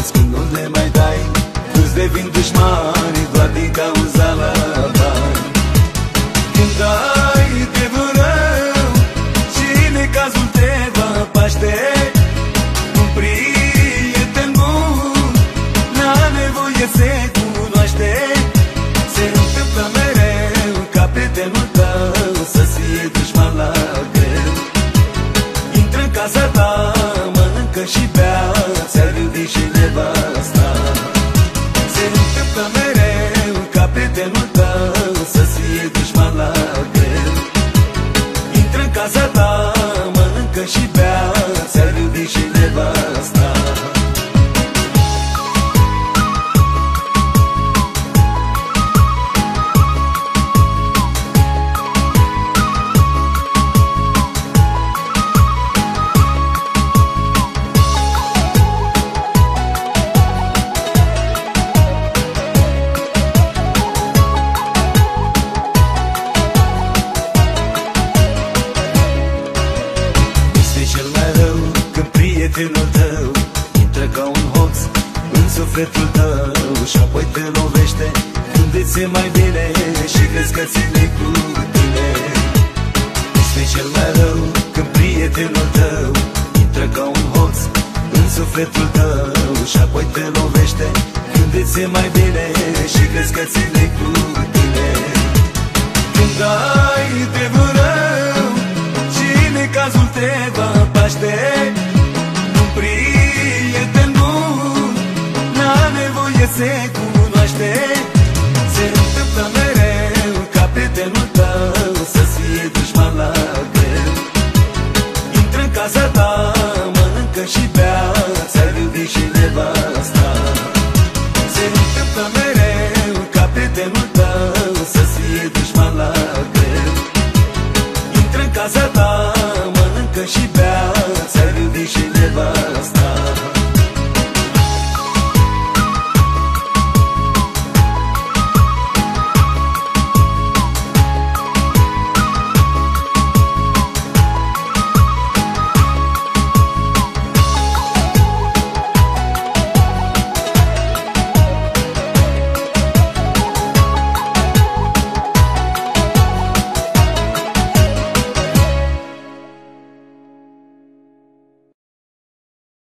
mulți când nu le mai dai Îți devin dușmani doar din cauza la bani Când ai Să mereu ca prietenul tău Să-ți fie dușman la greu. Intră în casa ta vinul tău. Intră ca un hoț în sufletul tău Și apoi te lovește. Când îți e mai bine Și crezi că ține cu tine. Este cel mai rău când prietenul tău Intră ca un hoț în sufletul tău Și apoi te lovește. Când îți e mai bine Și crezi că ține cu tine. Când ai de ser como nós temos.